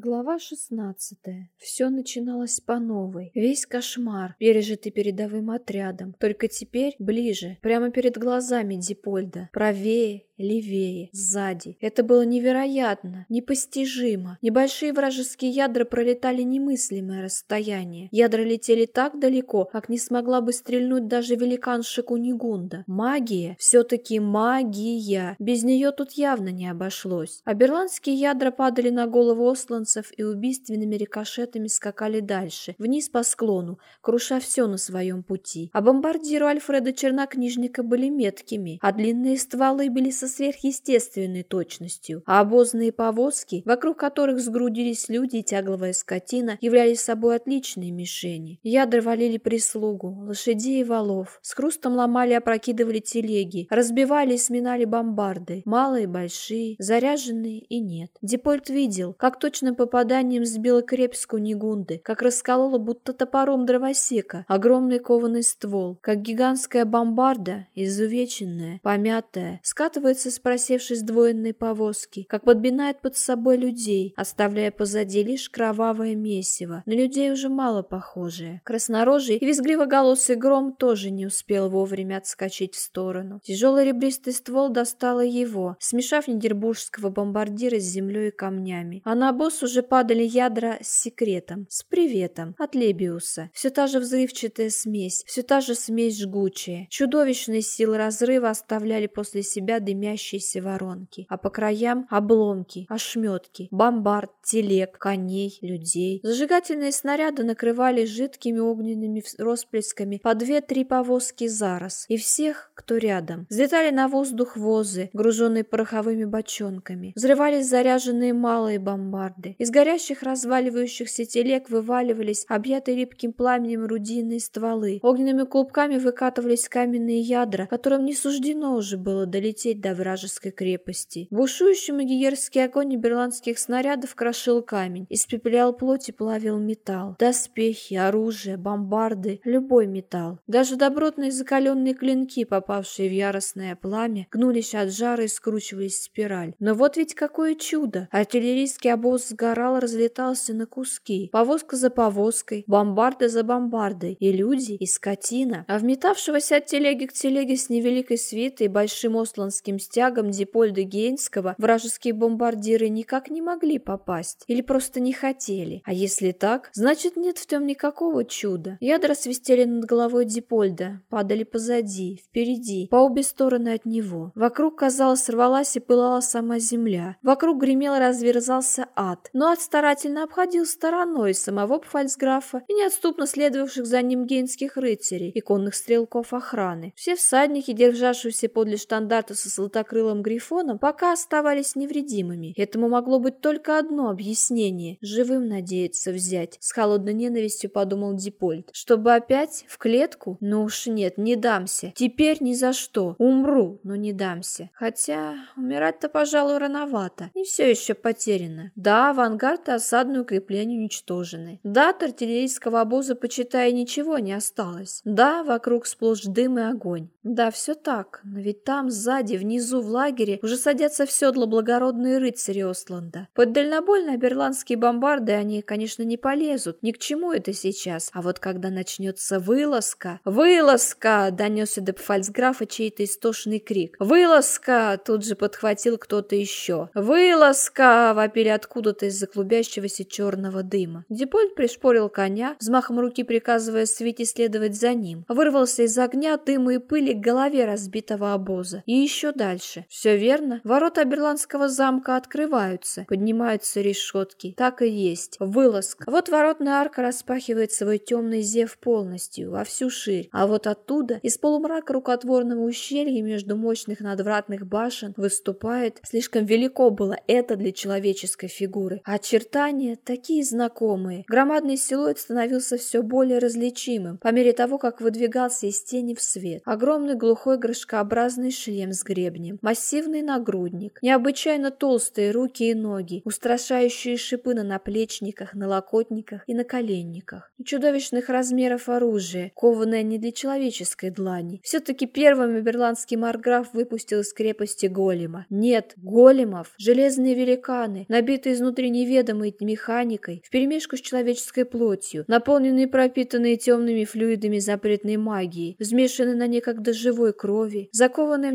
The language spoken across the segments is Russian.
Глава 16. Все начиналось по новой. Весь кошмар, пережитый передовым отрядом, только теперь ближе, прямо перед глазами Дипольда, правее левее, сзади. Это было невероятно, непостижимо. Небольшие вражеские ядра пролетали немыслимое расстояние. Ядра летели так далеко, как не смогла бы стрельнуть даже великанша Кунигунда. Магия, все-таки магия. Без нее тут явно не обошлось. А берландские ядра падали на голову осланцев и убийственными рикошетами скакали дальше, вниз по склону, круша все на своем пути. А бомбардиру Альфреда Чернокнижника были меткими, а длинные стволы были со сверхъестественной точностью, а обозные повозки, вокруг которых сгрудились люди и тягловая скотина, являлись собой отличные мишени. Ядра валили прислугу, лошадей и валов, с хрустом ломали опрокидывали телеги, разбивали и сминали бомбарды, малые, большие, заряженные и нет. Депольт видел, как точным попаданием сбила крепску Нигунды, как расколола будто топором дровосека огромный кованый ствол, как гигантская бомбарда, изувеченная, помятая, скатывается скатывается с просевшей сдвоенной повозки, как подбинает под собой людей, оставляя позади лишь кровавое месиво, на людей уже мало похожее. Краснорожий и визгливоголосый гром тоже не успел вовремя отскочить в сторону. Тяжелый ребристый ствол достало его, смешав нидербургского бомбардира с землей и камнями. А на босс уже падали ядра с секретом, с приветом от Лебиуса. Все та же взрывчатая смесь, все та же смесь жгучая. Чудовищные силы разрыва оставляли после себя дымя дымящиеся воронки, а по краям обломки, ошметки, бомбард, телег, коней, людей. Зажигательные снаряды накрывали жидкими огненными росплесками по две-три повозки за раз, и всех, кто рядом. Взлетали на воздух возы, груженные пороховыми бочонками. Взрывались заряженные малые бомбарды. Из горящих разваливающихся телег вываливались объятые липким пламенем рудийные стволы. Огненными клубками выкатывались каменные ядра, которым не суждено уже было долететь до вражеской крепости. Бушующий магиерский огонь ниберландских снарядов крошил камень, испепелял плоть и плавил металл. Доспехи, оружие, бомбарды, любой металл. Даже добротные закаленные клинки, попавшие в яростное пламя, гнулись от жара и скручивались в спираль. Но вот ведь какое чудо! Артиллерийский обоз сгорал, разлетался на куски. Повозка за повозкой, бомбарды за бомбардой, и люди, и скотина. А вметавшегося от телеги к телеге с невеликой свитой большим осланским стягом Дипольда Гейнского вражеские бомбардиры никак не могли попасть или просто не хотели. А если так, значит нет в том никакого чуда. Ядра свистели над головой Дипольда, падали позади, впереди, по обе стороны от него. Вокруг, казалось, рвалась и пылала сама земля. Вокруг гремел и разверзался ад. Но ад старательно обходил стороной самого Пфальцграфа и неотступно следовавших за ним гейнских рыцарей и конных стрелков охраны. Все всадники, державшиеся подле штандарта со золотокрылым грифоном, пока оставались невредимыми. Этому могло быть только одно объяснение – живым надеяться взять. С холодной ненавистью подумал Дипольд. Чтобы опять в клетку? Ну уж нет, не дамся. Теперь ни за что. Умру, но не дамся. Хотя умирать-то, пожалуй, рановато. Не все еще потеряно. Да, авангард и осадные укрепления уничтожены. Да, от артиллерийского обоза, почитая, ничего не осталось. Да, вокруг сплошь дым и огонь. Да, все так. Но ведь там, сзади, внизу, внизу в лагере уже садятся в седло благородные рыцари Осланда. Под дальнобойно берландские бомбарды они, конечно, не полезут. Ни к чему это сейчас. А вот когда начнется вылазка... «Вылазка!» — донесся до Пфальцграфа чей-то истошный крик. «Вылазка!» — тут же подхватил кто-то еще. «Вылазка!» — вопили откуда-то из-за клубящегося черного дыма. Депольт пришпорил коня, взмахом руки приказывая свете следовать за ним. Вырвался из огня, дыма и пыли к голове разбитого обоза. И еще дальше дальше. Все верно. Ворота Берландского замка открываются, поднимаются решетки. Так и есть. Вылазка. Вот воротная арка распахивает свой темный зев полностью, во всю ширь. А вот оттуда, из полумрака рукотворного ущелья между мощных надвратных башен, выступает. Слишком велико было это для человеческой фигуры. Очертания такие знакомые. Громадный силуэт становился все более различимым по мере того, как выдвигался из тени в свет. Огромный глухой горшкообразный шлем с гребнем гребнем, массивный нагрудник, необычайно толстые руки и ноги, устрашающие шипы на наплечниках, на локотниках и на коленниках, и чудовищных размеров оружие, кованное не для человеческой длани. Все-таки первым Эберландский марграф выпустил из крепости голема. Нет, големов, железные великаны, набитые изнутри неведомой механикой, вперемешку с человеческой плотью, наполненные пропитанные темными флюидами запретной магии, взмешанные на некогда живой крови, закованные в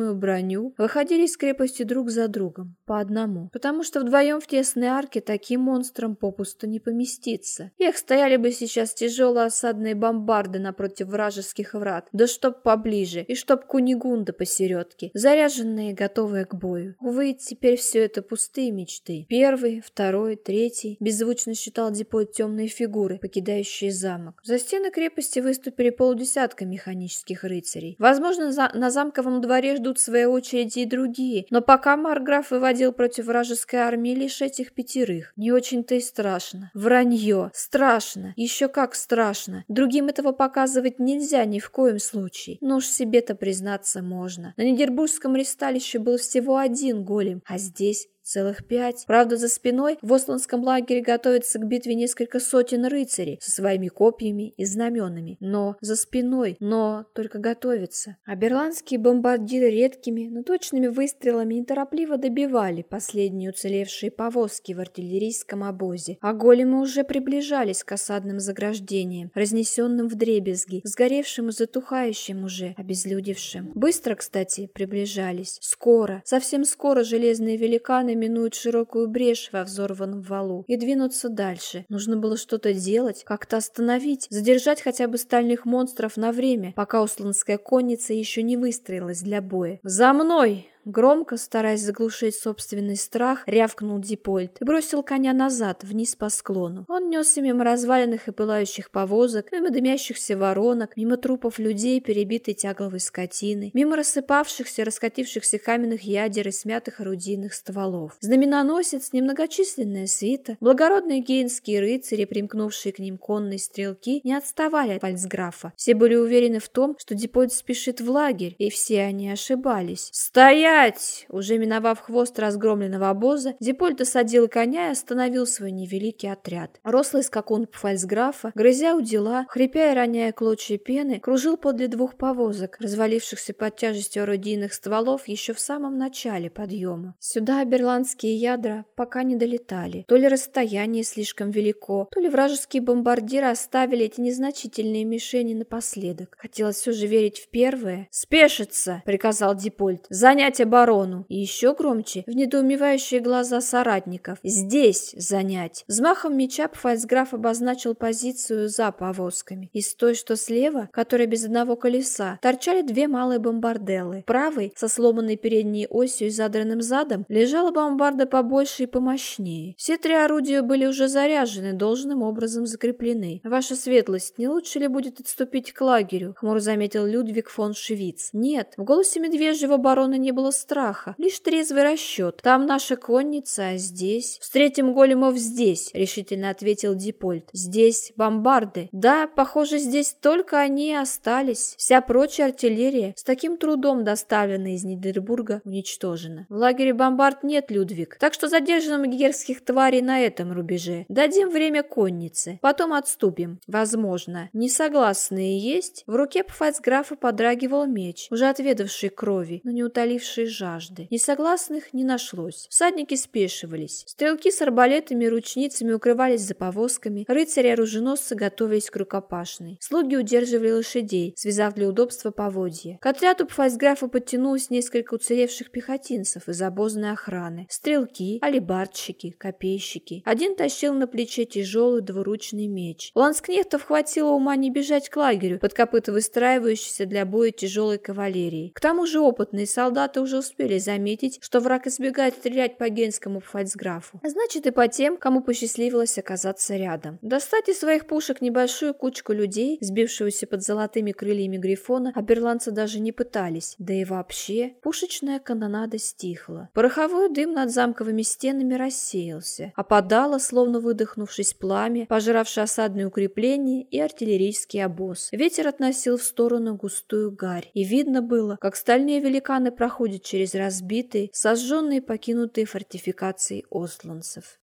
несокрушимую броню, выходили из крепости друг за другом, по одному, потому что вдвоем в тесной арке таким монстрам попусту не поместиться. Эх, стояли бы сейчас тяжелые осадные бомбарды напротив вражеских врат, да чтоб поближе, и чтоб кунигунда посередке, заряженные, готовые к бою. Увы, теперь все это пустые мечты. Первый, второй, третий, беззвучно считал Дипот темные фигуры, покидающие замок. За стены крепости выступили полдесятка механических рыцарей. Возможно, за на замковом дворе ждут своей очереди и другие, но пока Марграф выводил против вражеской армии лишь этих пятерых. Не очень-то и страшно. Вранье. Страшно. Еще как страшно. Другим этого показывать нельзя ни в коем случае. Но уж себе-то признаться можно. На Нидербургском ресталище был всего один голем, а здесь Целых пять. Правда, за спиной в Осландском лагере готовится к битве несколько сотен рыцарей со своими копьями и знаменами. Но за спиной, но только готовится. А берландские бомбардиры редкими, но точными выстрелами неторопливо добивали последние уцелевшие повозки в артиллерийском обозе. А големы уже приближались к осадным заграждениям, разнесенным в дребезги, сгоревшим и затухающим уже, обезлюдевшим. Быстро, кстати, приближались. Скоро, совсем скоро железные великаны минуют широкую брешь во взорванном валу и двинуться дальше. Нужно было что-то делать, как-то остановить, задержать хотя бы стальных монстров на время, пока усланская конница еще не выстроилась для боя. «За мной!» Громко, стараясь заглушить собственный страх, рявкнул Дипольт и бросил коня назад, вниз по склону. Он несся мимо разваленных и пылающих повозок, мимо дымящихся воронок, мимо трупов людей, перебитой тягловой скотины, мимо рассыпавшихся, раскатившихся каменных ядер и смятых орудийных стволов. Знаменоносец, немногочисленная свита, благородные гейнские рыцари, примкнувшие к ним конные стрелки, не отставали от фальцграфа. Все были уверены в том, что Дипольт спешит в лагерь, и все они ошибались. «Стоять!» «Стоять!» Уже миновав хвост разгромленного обоза, Дипольт осадил коня и остановил свой невеликий отряд. Рослый скакун фальцграфа, грызя у дела, хрипя и роняя клочья пены, кружил подле двух повозок, развалившихся под тяжестью орудийных стволов еще в самом начале подъема. Сюда берландские ядра пока не долетали. То ли расстояние слишком велико, то ли вражеские бомбардиры оставили эти незначительные мишени напоследок. Хотелось все же верить в первое. «Спешиться!» — приказал Дипольт. «Занять занять оборону. И еще громче, в недоумевающие глаза соратников. Здесь занять. Взмахом меча Пфальцграф обозначил позицию за повозками. Из той, что слева, которая без одного колеса, торчали две малые бомбарделы. Правый, со сломанной передней осью и задранным задом, лежала бомбарда побольше и помощнее. Все три орудия были уже заряжены, должным образом закреплены. «Ваша светлость, не лучше ли будет отступить к лагерю?» — хмуро заметил Людвиг фон Швиц. Нет, в голосе медвежьего барона не было было страха, лишь трезвый расчет. Там наша конница, а здесь... Встретим големов здесь, решительно ответил Дипольт. Здесь бомбарды. Да, похоже, здесь только они и остались. Вся прочая артиллерия, с таким трудом доставленная из Нидербурга, уничтожена. В лагере бомбард нет, Людвиг, так что задержим герских тварей на этом рубеже. Дадим время коннице, потом отступим. Возможно. Несогласные есть? В руке пфальцграфа подрагивал меч, уже отведавший крови, но не утоливший утолившей жажды. Несогласных не нашлось. Всадники спешивались. Стрелки с арбалетами и ручницами укрывались за повозками. Рыцари-оруженосцы готовились к рукопашной. Слуги удерживали лошадей, связав для удобства поводья. К отряду фальцграфа подтянулось несколько уцелевших пехотинцев из обозной охраны. Стрелки, алибардщики, копейщики. Один тащил на плече тяжелый двуручный меч. У ланскнехтов хватило ума не бежать к лагерю, под копыта выстраивающейся для боя тяжелой кавалерии. К тому же опытные солдаты уже уже успели заметить, что враг избегает стрелять по генскому фальцграфу. А значит и по тем, кому посчастливилось оказаться рядом. Достать из своих пушек небольшую кучку людей, сбившуюся под золотыми крыльями Грифона, оберландцы даже не пытались. Да и вообще, пушечная канонада стихла. Пороховой дым над замковыми стенами рассеялся. Опадало, словно выдохнувшись пламя, пожиравшее осадные укрепления и артиллерийский обоз. Ветер относил в сторону густую гарь, и видно было, как стальные великаны проходят через разбитые, сожженные покинутые фортификации осланцев.